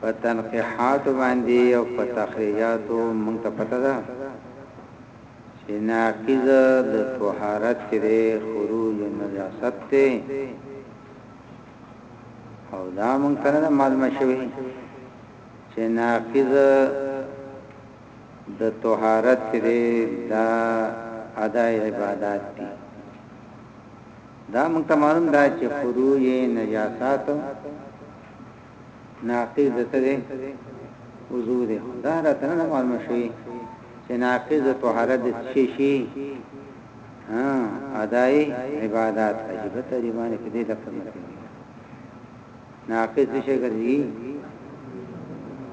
په تنقیحاتو باندې او په تخریجاتو موږ ته پته ده چې ناقض د طهارت چې دی خروج نجاست دی او دا موږ ته نه معلومه شوی چې ناقض د طهارت چې دی دا ادا عبادت دی دا موږ ته معلوم ده چې خروج نجاست ناقض ته دی وضو دی دا راته نه معلومه شوی چې ناقض طهارت د شي شي ها اداي عبادت عجیب ترجمانه کې دې لفظ نه کوي ناقض شي ګرځي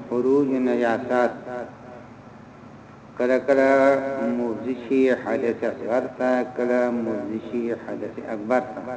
خروج نجاسات کله کله موزشي حدث اصغر تا کله موزشي حدث اکبر تا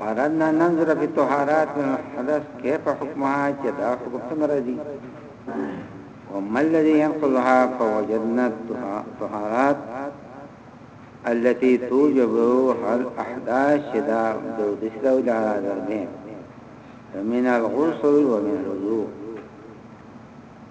فردنا ننظر في طهارات من الحدث كيف حكمها جدا حكم تمردي وما الذي ينقضها فوجدنا الطهارات التي توجب هل احداث دو دسلو دولا دربين فمن الغسل ومن الوضوء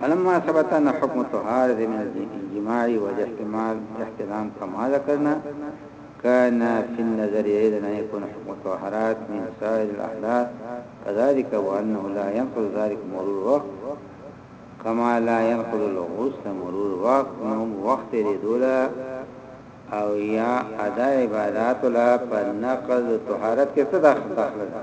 فلما ثبت ان حكم الطهاره من الجماع والاحتمال احتلام كما ذكرنا كان في النظرية لنا يكون حكم الطهارات من سائر الأحداث كذلك وأنه لا ينقض ذلك مرور الوقت كما لا ينقض الغسل مرور الوقت من وقت لدولا او یا ادا عبادات لا پر نقض طهارت کې څه داخل داخله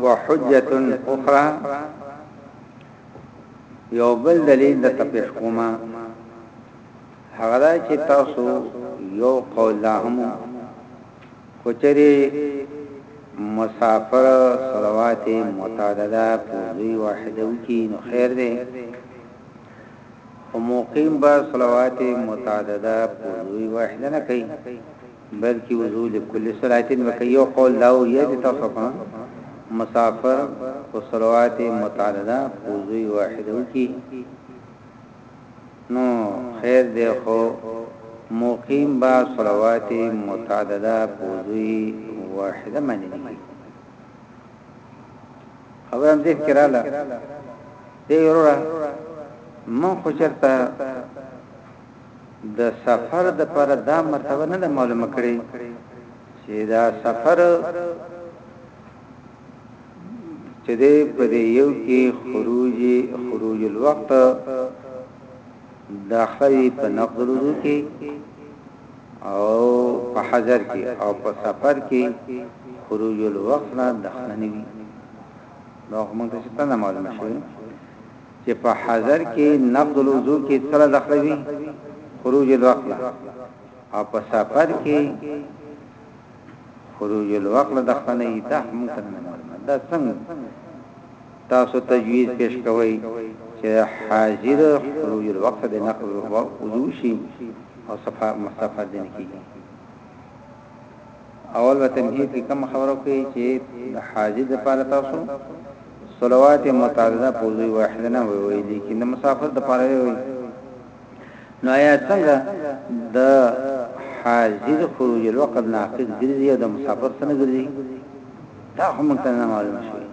وحجه اخرى یو بل دلیل د تپیش کوما هغه دا چې تاسو یو قول لا هم کوچري مسافر صلوات متعدده پوری واحده کی نو خیر دی او مقیم با صلوات متعدده پوری واحده نه کوي بلکې وضو لكل صلاة وکړي یو قول داو یې د تاسو په مسافر او صلوات متعدده وضو واحد وکړي نو خیر دی خو مقیم با صلوات متعدده وضو واحده معنی دي خبرم دې کړاله دی وروره مون خو چرته د سفر د پاره دا مرتبه نه ده معلومه کړې چې دا سفر چې دې په دې یو کې خروج خروج الوقت داخلي په نقد الوضو کې او په حضر کې او په سفر کې خروج الوقت نه داخلي نو موږ ته څه معلومه شوه چې په حضر کې نقض الوضو کې څه له دخله وي خروج الوقت له او په سفر کې خروج الوقت له دخله نه دا هم کنه دا څنګه تاسو تجویز پیش کوي چې حاضر خروج الوقت د نقض الوضو شي او صفه مسافه دین کیږي اول به تمهید کی کومه خبره وکړی چی د حاجی دپاره تاسو صلوات متعدده په وضوع واحده نه وی ویلی لیکن د مسافر دپاره وی ویل نو ایا څنګه د حاجی د خروج الوقت ناقض ګرځي او د مسافر څنګه ګرځي دا هم ته نه معلوم شوی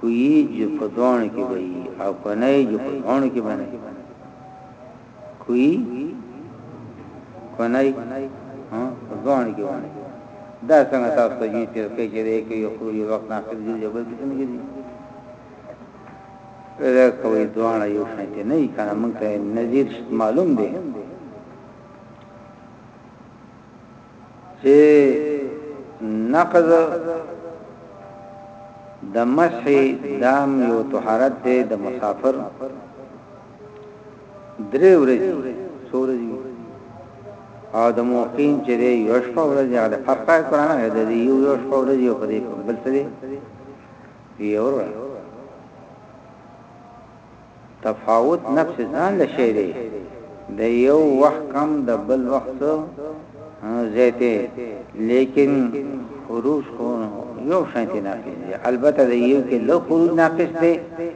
کوی جو په دوان کې وی او کنه جو په دوان کې باندې کوي کنای ها ځوان کې ونه دا څنګه تاسو ته یې تیر کې چې دې کې یو خو یو وخت ناخذ دی یو بل څه نه کیږي دا کوي ځوان یو شان کې نه کړه مونږ ته نذیر معلوم دی چې نقض د مسح دام یو طهارت دی د مسافر درې ورځې څو ورځې او د موقین چې دی یو شپه ورځې هغه فرقه قرآن هغه د یو یو شپه ورځې په دې په بل څه دی یو ورځ تفاوت نفس ځان له شی دی د یو وخت کم د بل وخت زیته لیکن خروج خو یو شانتی ناقص دی البته د یو کې لو خروج ناقص دی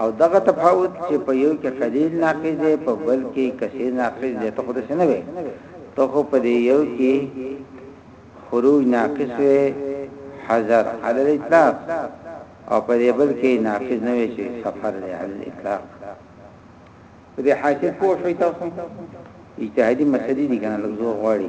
او دغه تفاوت چې په یو کې قلیل ناقض دی په بل کې کثیر ناقض دی ته خو د سنوي ته خو په دې یو کې خروج ناقص وي حذر علی الاطلاق او په دې بل کې ناقض نه وي چې سفر دی علی الاطلاق په دې حاصل پوه شئ تاسو اجتهادي مسلې دي کنه لږ زور غواړي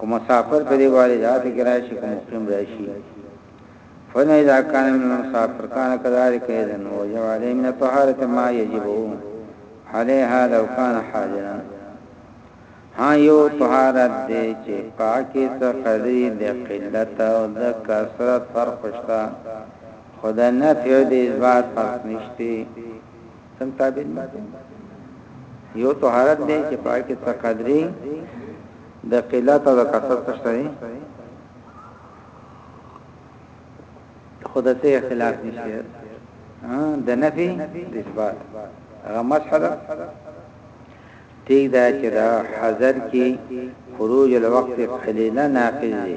که مسافر په دې واردات کې راشي که مقیم راشي فن اذا كان من المسافر كان كذلك اذا وجب عليه من الطهاره ما يجب عليها لو كان حاضرا ها یو طهارت دې چې پاکي څخه دې د قلت او د کثرت فرق شته خدای نه پیو دې اثبات فرق نشته سم تعبیر یو طهارت دی چې پای کې څه قدرې د قلت او د کثرت څخه دی خدای ته خلاف نشته د نفي د اثبات هغه مسحله تیګ دا چې دا حذر کې خروج الوقت قلیلا ناقض دی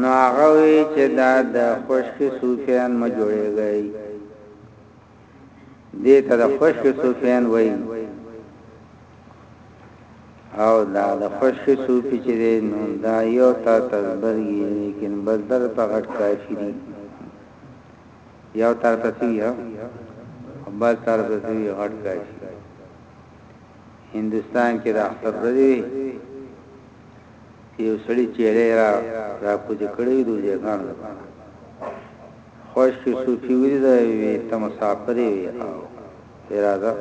نو هغه وی چې دا د خوشک صوفیان ما جوړیږي دې ته د خوشک صوفیان وای او دا د خوشک صوفی چې نو دا یو تا تربرګي لیکن بس در په غټ کافری یو تر پسې یو بل تر پسې غټ کافری هندوستان کې د اختر ورځې وي چې یو سړي چیرې را را کوزې کړې وي دوی ځان لپاره خوش کې صوفي وي دا وي ته مسافر وي او اراده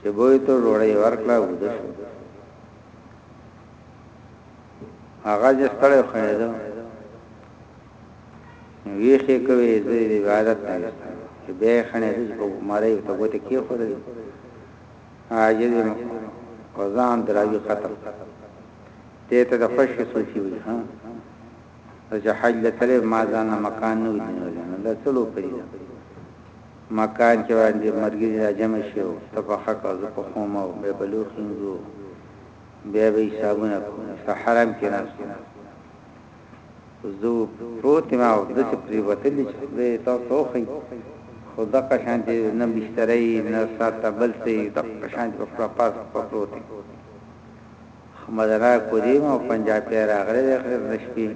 چې بوې ته ډوړې ورکړه ود شو هغه چې ستړی خړې ده نو ویښ یې کوي زه یې د عبادت نه ویستم چې بیا یې خڼې سي چې په مرۍ ته ګوتې کېښودلې عاجز یم او ځان د راوي قتل دې ته د خوشې صوفي وي ها چې حج له تلې ما ځان نه مکان نه ودی نو نه دا څلو پرې ده مکان کې باندې مرګي را جمع شو ته په حق او زه په خوم او به بلوخ انځو بیا به حسابونه کوم حرام کې نه زه پروت یم او داسې پریوتلي چې خدای تاسو ته وښيي، خو دغه شانتې نه بستره یي، نه ستا ته بل څه یي، دغه شانتې په خپله پاسه خپه پروت یې. احمد را کوزې یم او پنجاپی راغلی دی، غرب د شپې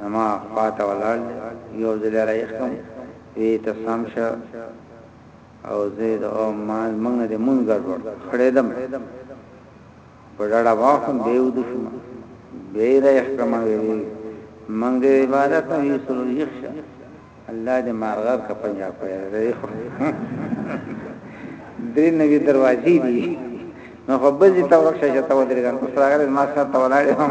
زما خوا ته ولاړ دی، یو ځل یې را یخ کړم، ویې ته سم شه او زه یې د او ما لمونځ نه دی، لمونځ ګډوډ کړ، خړېدم. په ډاډه غاښو بې ودو شوم بې را یخ کړم ویلې منګه عبادت نه وی سرو یخ شه الله دې مارغر کا پنجاب پیدا دی درې نوی دروازې دي نو خو بزي تا ورکشه چې تا ودرې ګان اوس راغلی ما سره تا ولاړې هم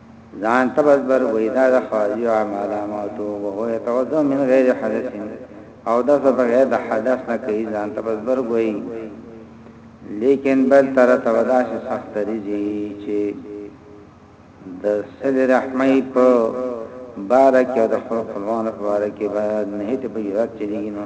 ځان ته بس بر وې دا د خوازیو علاماتو وهو یتوضو من غیر حدث او دا څه بغیر د حدث نه کوي ځان ته بس بر وې لیکن بل تر تودا شي سخت ریږي چې د سل رحمي په بارکه د خپلوانو په بارکه باید نه ته په یاد چلیږي نو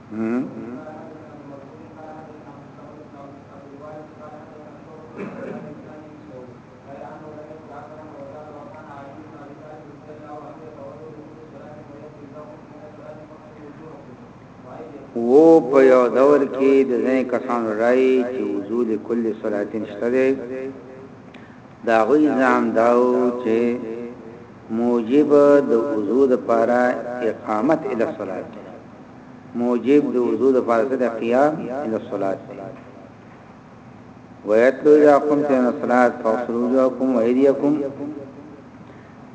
وو په یو دور کې د ځین کسانو راي چې وجود کل صلاتین شته دا غوی ځان داو چې موجب د وضو د پاره اقامت ال الصلات موجب د وضو د پاره د قیام ال الصلات ويتلو اذا قمت الى الصلاه فاغسلوا وجوهكم وايديكم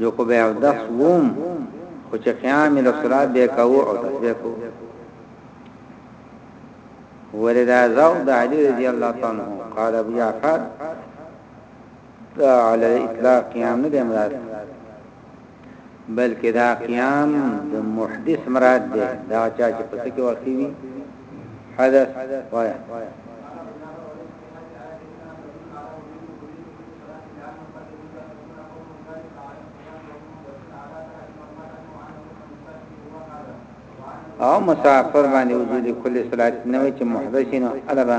جو کو به او دس ووم خو چې قیام له صلات به کاو او تسبیح کو وردا زو د علی رضی الله تعالی عنہ قال ابو جعفر دا علی اطلاق قیام نه دی مراد بلکې دا قیام د محدث مراد دی دا چا چې په څه کې واقع وي حدث وایا او مسافر باندې وجود کل صلات نه وي چې محدثین الابا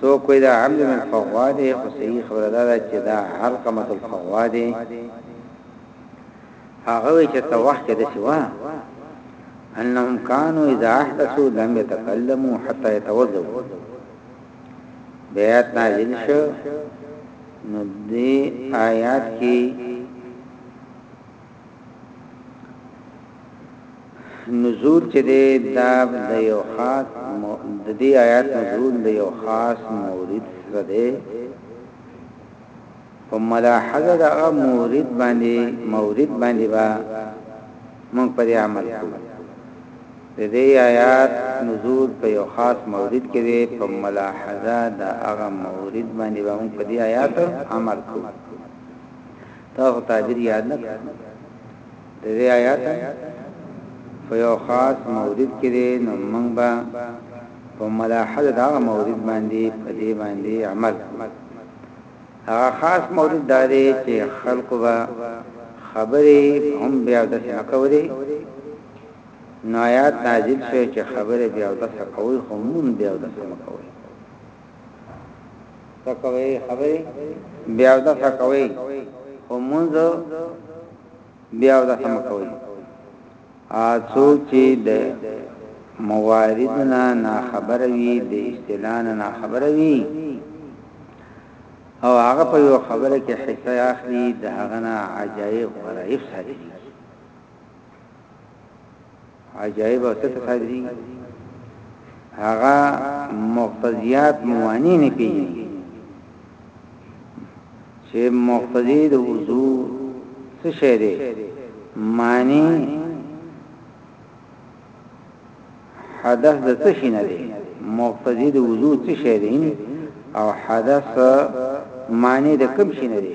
څوک وایي دا عمرو بن فغوا دی خو صحیح خبره دا ده چې دا علقمه الفغوا دی هغه وی چې ته وخت د سیوا انهم كانوا اذا احدثوا لم يتكلموا حتى يتوضؤوا بیات نازل شو نو دې آیات کې نزول چې دی دا د یو خاص د دې آیات نزول د یو خاص مورید سره دی په ملاحظه د هغه مورید باندې مورید باندې با موږ پر عمل کوو د دې آیات نزول په یو خاص مورید کې دی په ملاحظه د هغه مورید باندې به موږ په دې آیات عمل کوو تا خو تعبیر یاد نه کړ د دې آیات په یو خاص مورد کې دی نو موږ به په ملاحظه دا مورد باندې په دې باندې عمل هغه خاص مورد دا دی چې خلق به خبرې هم بیا د څه کوي نو آیات نازل شوی چې خبرې بیا د څه کوي هم بیا د څه کوي تکوي خبري بیا د فکوي او منځ بیا د سم کوي ا څوک چې د مواردنا نه خبر وي د استلان نه خبر وي او هغه په یو خبره کې حصہ اخلي د هغه نه عجایب غرایب ساتي عجایب او څه خاطري هغه مقتضیات موانی نه پیږي چې مقتضی د وضو څه شی دی معنی حدث د څه شي نه دی مقتضی د وضو څه شی دی او حدث معنی د کوم شي نه دی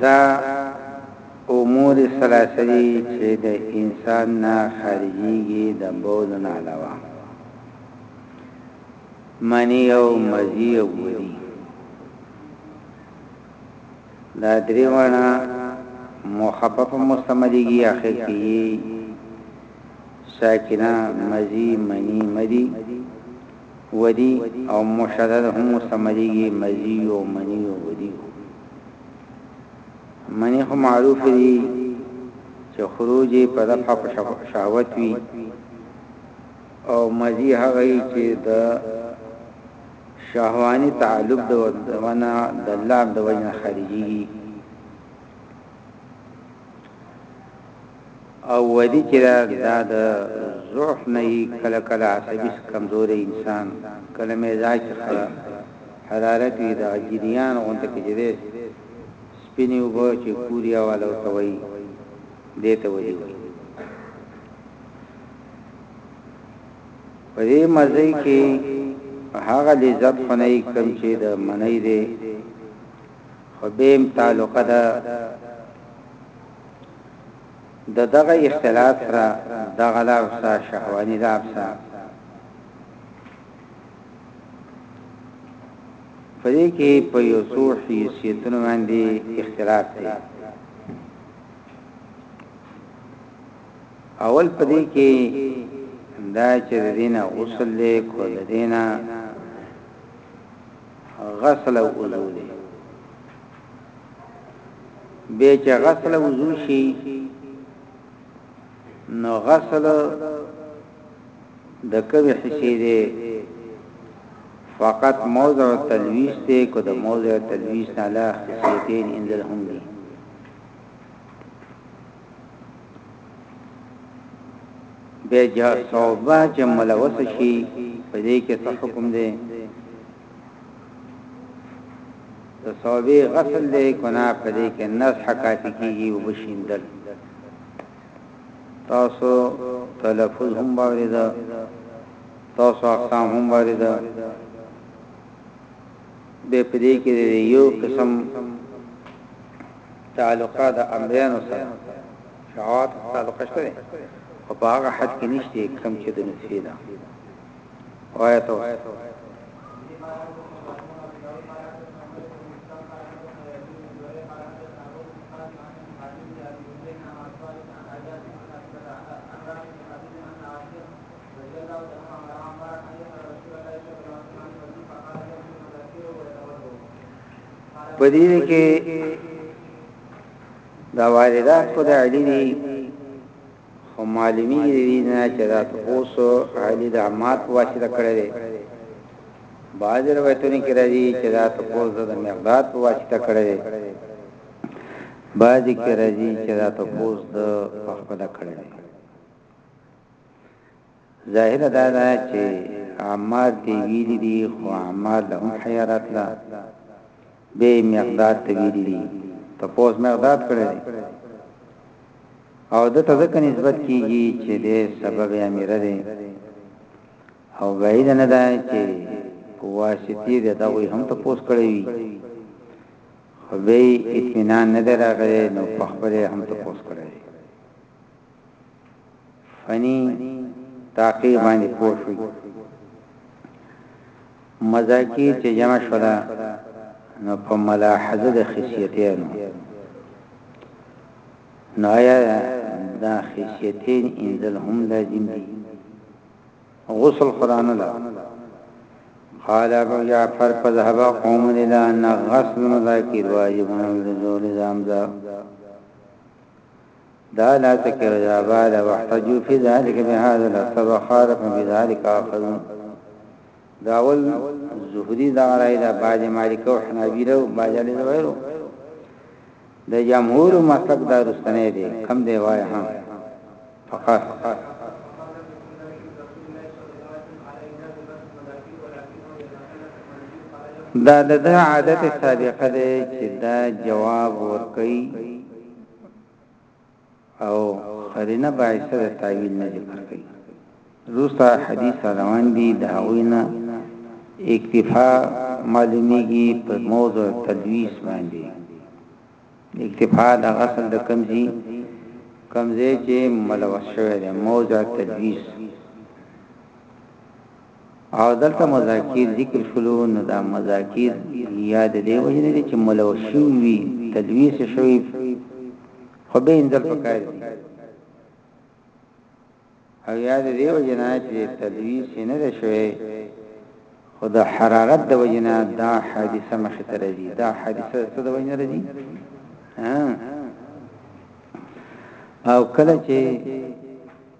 دا امور سلاسلی چې د انسان نه خارجيږي د بول نه علاوه منی او مزی او ګوري دا دریوانا مخفف مستمریږي اخر کې ساکنه مزی منی مدی ودي او مشدد هم استعماليږي مزيو منيو وديو مني خو معروف دي چې خروج په دفع په شهوت وي او مزي هغه چې د شهواني تعلق د ونه د لام د وجه خارجي او ودي چې دا دا د ضعف نه يي کله کله عصبي کمزوري انسان کله مزاج کې خرا حرارت وي دا جريان غونته کې جدي سپيني وبو چې کوريا والو ته وایي دې ته ودي وایي په دې مزي کې هغه لذت خنۍ کم چې د منۍ دې خو بهم تعلق ده د دغه اختلاط سره دغه لار ستا شهواني لار سه په دې کې په یو څو حیثیتونو باندې اختلاف دی اول په دې کې دا چې دینه غسل له کو دینه غسل او وضو بیا چې غسل وضو شي نو غسل د کومې حصے دی فقط موضع تلویز ته کو د موضع تلویز نه لا حصتين اندل هم دي به جا صوبه چې ملوث شي په دې کې څه حکم دی د صوبې غسل دی کنا په دې کې نزح کافي کیږي او بشیندل تاسو تلفظ هم باورې ده تاسو اقسام هم باورې ده به په دې کې یو قسم تعلقه د امرانو سره شعوات تعلق شته او په هغه حد کې نشته کم چې د نسفي ده وايه ته په دې کې دا واردات خدای علی دی خو معلومېږي د دې نه چې دا تپوس علي د عمار په واسطه کړی دی. بعضې روایتونو کې راځي چې دا تپوس ده د مقداد په واسطه کړی دی. بعضې کې راځي چې دا تپوس ده په خپله کړی دی. ظاهره دا ده چې عمار ته ویلي دي خو عمار له هم حیا راتله به مقداد ته ویلي دي ته پوس مقداد کړی او د تذکر نسبت کیږي چې د سبب امیر دی او بعید نه ده چې واسطي د دوی هم ته پوس کړی وي خو به اطمینان نه دراغله نو په خپل هم ته پوس کړی فني تحقیق باندې پوه شوي. مذاکیر چې جمع شول نو په ملاحظه د خصیتینو نو آیا دا خصیتین انزل هم لازم دي غسل قرآن لا قال ابو جعفر فذهب قوم الى ان غسل مذاکر واجب من الزول زامزا دا لا تکر دا بعد وحتجو فی ذالک بهذا لسب خارق بذالک آخرون دا اول زهری دا رای دا بعد مالک و حنابیل و بعد علی دوائرو دا جمهور و مسلک دا رستنه دی کم دی وای هم فقط دا د عادت سابقه ده چې دا جواب ورکړي او قرینه باعثه د تعویل نه ذکر کوي روستا حدیث روان دي د هغوی نه اکتفا معلومیږي په موضوع تدویس باندې اکتفا د غسل د کمزي کمزې چې ملوث شوی دی موضوع تدویس او دلته مذاکير ذکر شولو نو دا مذاکير يا د دې وجه نه دي چې ملو شوي وي تدويس شوي خو به انځل پکار دي او یا د دیو جنا چې تدویس نه شوی خو د حرارت د وجنا دا حادثه مخ ته راځي دا حادثه څه د وجنا راځي او کله چې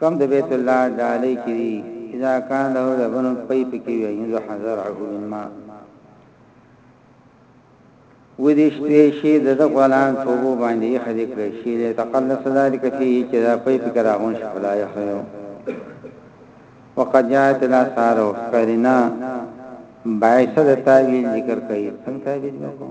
کوم د بیت الله ډالۍ کې دي اذا کان له لبنون پي پکې وي یند حذره من ما ودیش پی شي د غلان توبو باندې خدي کړی شي له تقلص ذلک فيه چې دا پي پکې راغون شي خدای خو وقد جاءت الاثار وقرنا باعث د تعویل ذکر کوي څنګه تعویل وکړو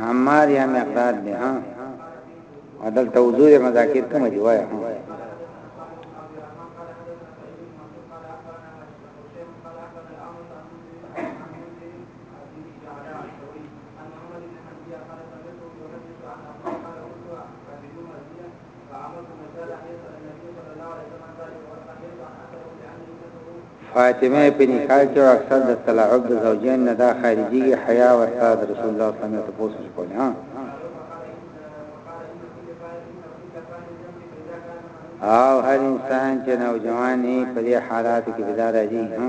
عمار یا مقداد دی ها عدل توضوح مذاکر کوم دی وای ها فاطمه په نکاح کې اکثر د تلاعب د زوجین نه دا خارجي حیا او استاد رسول الله صلی الله علیه وسلم ته پوسټ کوله ها او هر انسان چې نوجوان یې په دې حالات کې بيدار راځي ها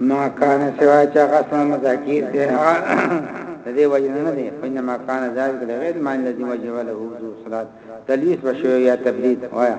ما کان سوا چا غسل مذاکیر دی هغه دې وجه نه دی پنه ما کان ذالک غیر معنی لازم وجه ولا هو ذو صلات تلویث بشو یا تبرید وایا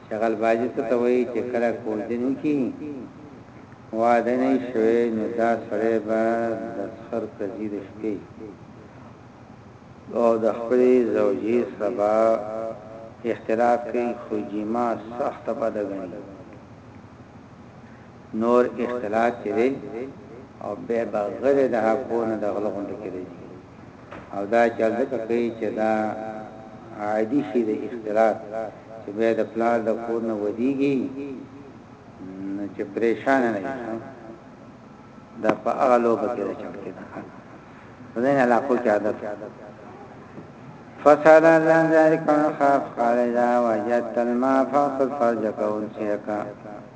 شغل بازی ته ته وایی چه کله کوژدن وکی واده نه یی شوی نو دا سړی به دسخر کزی د شپی او د خپلی زوجی سره به اختلاط کیی خو جیما سخته بده ګنی نور اختلاط چه دی او بیا به غلی د هاکو نه د غله غونډه کی رزی او دا چا ځکه کوي چه دا عادي شي د اختلاط چه بیا د پلار د کور نه ودیږي نو چه پریشانه نه شي دا په هغه لوبه کې راچم کې ده خدای نه علاقو کې عادت فساد ځان ذالک من خاف قال اذا وجدت الماء فاقل فرجك وانسيك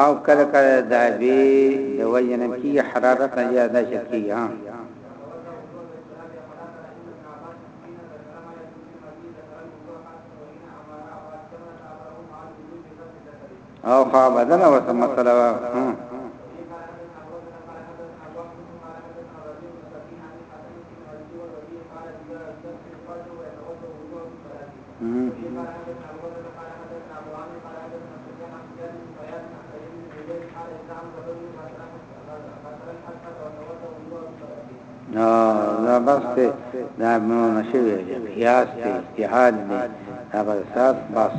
او کله کله د بي د وجنه کی حرارت نه زیاده شکی ها او خوا بدل او سم مسله دا بس ته دا مو نشوي قیاس ته اجتهاد دی دا بس سات بس